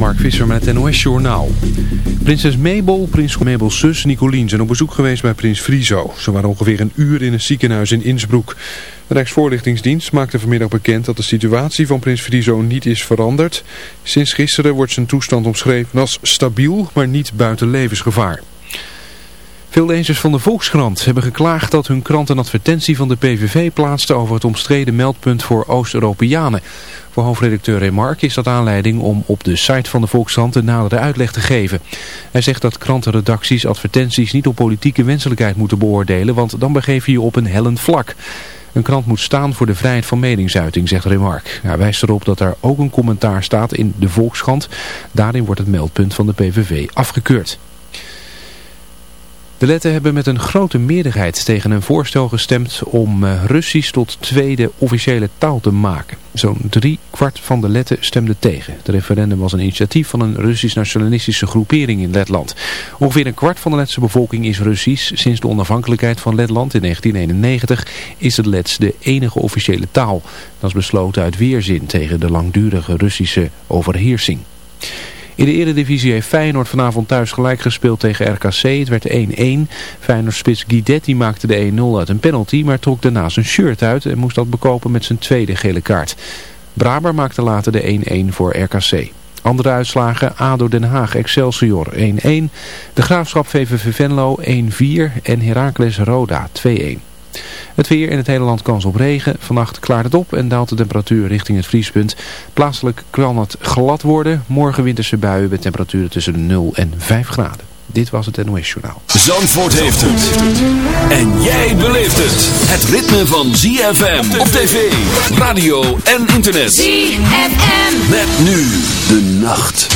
Mark Visser met het NOS Journaal. Prinses Mabel, prins Mabels zus Nicolien zijn op bezoek geweest bij prins Friso. Ze waren ongeveer een uur in een ziekenhuis in Innsbruck. De Rijksvoorlichtingsdienst maakte vanmiddag bekend dat de situatie van prins Friso niet is veranderd. Sinds gisteren wordt zijn toestand omschreven als stabiel, maar niet buiten levensgevaar. Veel lezers van de Volkskrant hebben geklaagd dat hun krant een advertentie van de PVV plaatste over het omstreden meldpunt voor Oost-Europeanen. Voor hoofdredacteur Remark is dat aanleiding om op de site van de Volkskrant een nadere uitleg te geven. Hij zegt dat krantenredacties advertenties niet op politieke wenselijkheid moeten beoordelen, want dan begeef je je op een hellend vlak. Een krant moet staan voor de vrijheid van meningsuiting, zegt Remark. Hij wijst erop dat er ook een commentaar staat in de Volkskrant. Daarin wordt het meldpunt van de PVV afgekeurd. De Letten hebben met een grote meerderheid tegen een voorstel gestemd om eh, Russisch tot tweede officiële taal te maken. Zo'n drie kwart van de Letten stemde tegen. Het referendum was een initiatief van een Russisch-nationalistische groepering in Letland. Ongeveer een kwart van de Letse bevolking is Russisch. Sinds de onafhankelijkheid van Letland in 1991 is het Lets de enige officiële taal. Dat is besloten uit weerzin tegen de langdurige Russische overheersing. In de eredivisie heeft Feyenoord vanavond thuis gelijk gespeeld tegen RKC. Het werd 1-1. Feyenoord-spits Guidetti maakte de 1-0 uit een penalty, maar trok daarna zijn shirt uit en moest dat bekopen met zijn tweede gele kaart. Braber maakte later de 1-1 voor RKC. Andere uitslagen, ADO Den Haag Excelsior 1-1, De Graafschap VVV Venlo 1-4 en Heracles Roda 2-1. Het weer in het hele land kans op regen. Vannacht klaart het op en daalt de temperatuur richting het vriespunt. Plaatselijk kan het glad worden. Morgen winterse buien met temperaturen tussen de 0 en 5 graden. Dit was het NOS Journaal. Zandvoort heeft het. En jij beleeft het. Het ritme van ZFM op tv, radio en internet. ZFM. Met nu de nacht.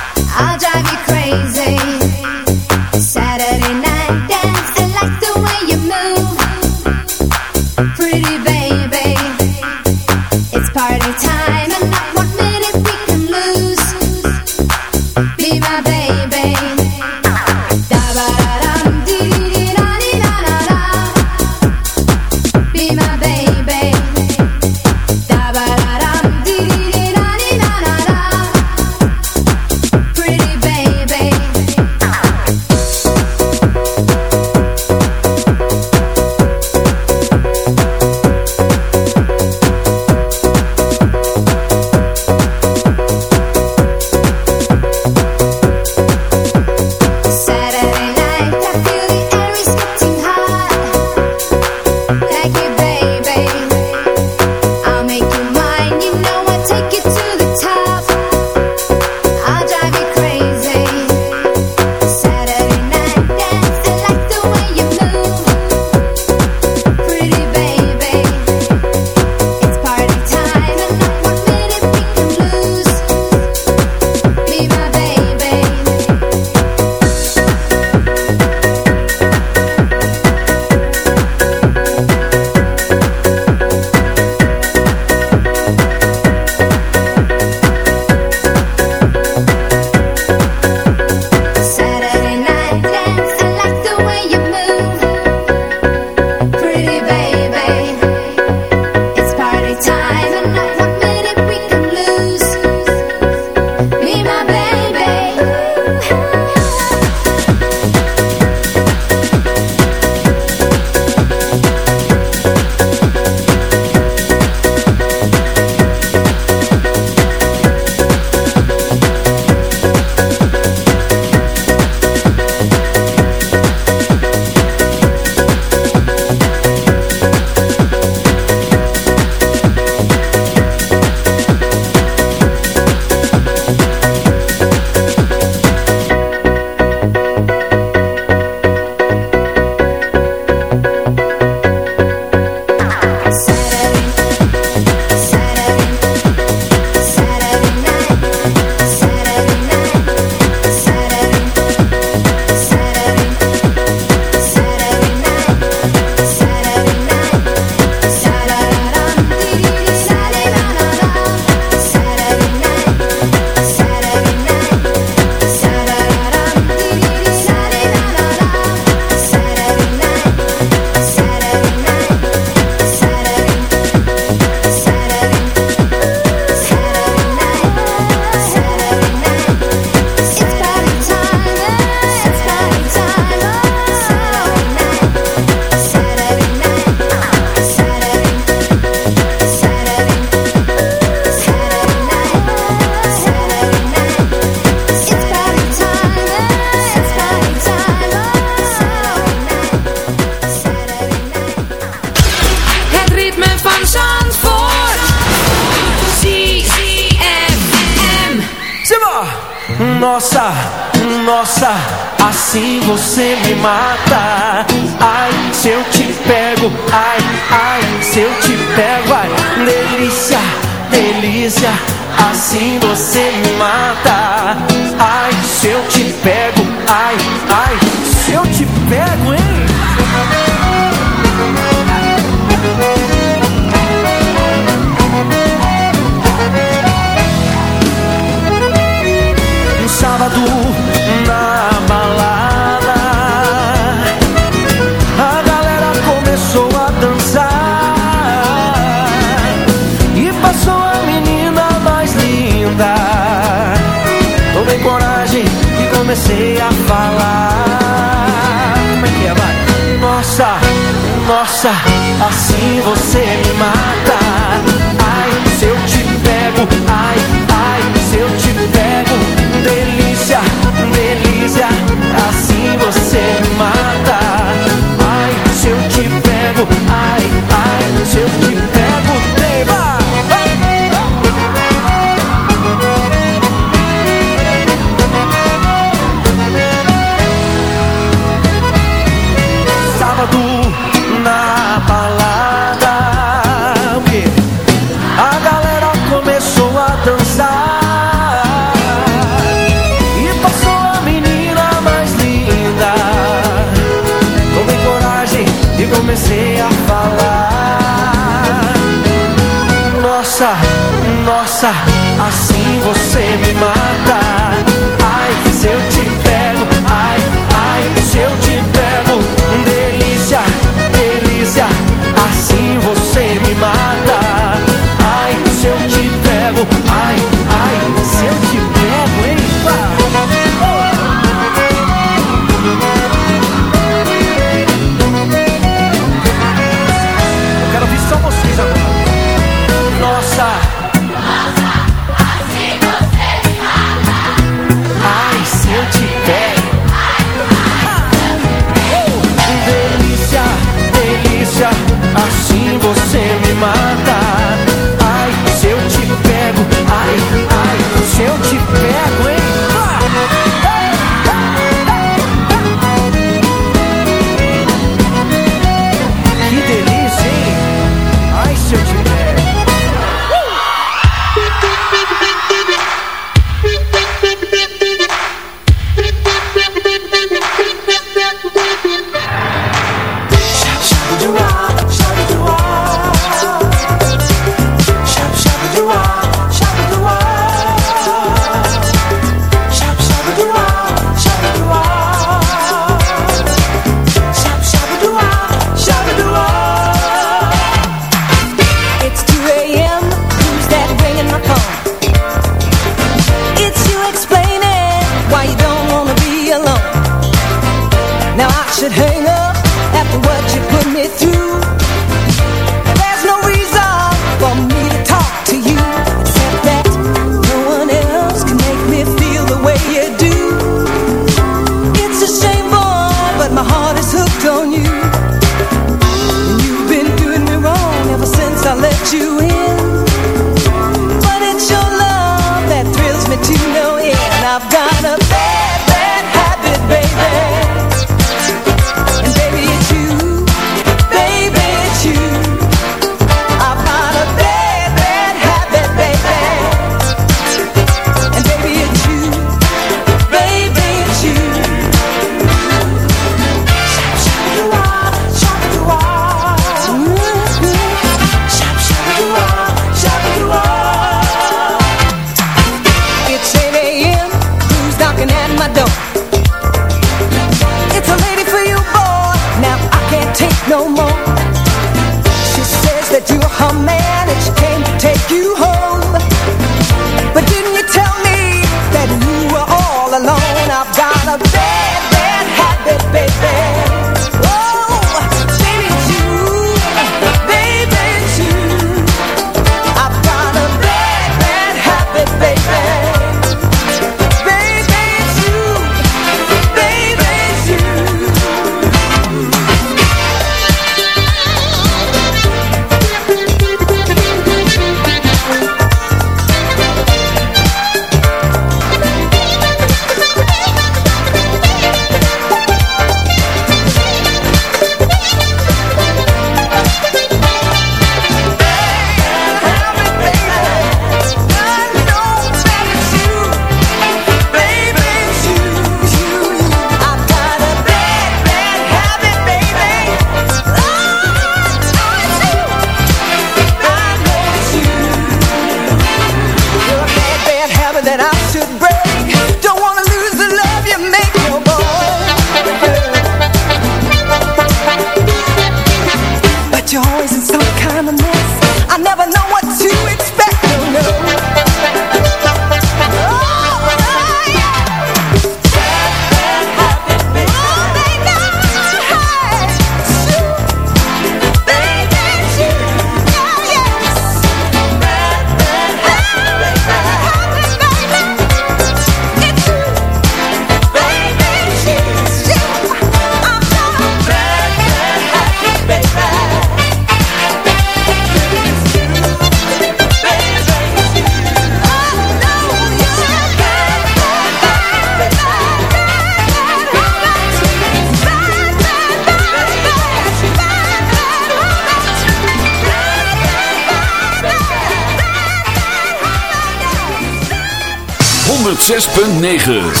9.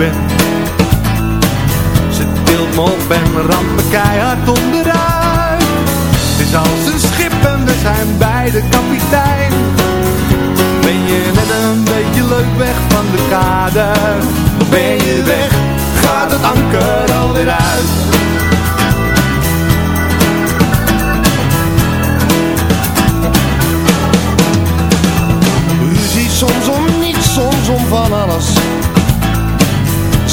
ben. Ze tilt me op en ramt me keihard onderuit. Het is als een schip en we zijn beide kapitein. Ben je net een beetje leuk weg van de kade? Ben je weg, gaat het anker alweer uit.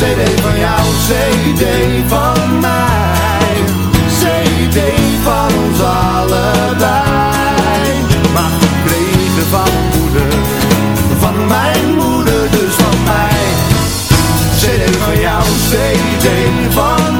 CD van jou, CD van mij. CD van ons allebei. Maar gekregen van moeder, van mijn moeder, dus van mij. CD van jou, CD van mij.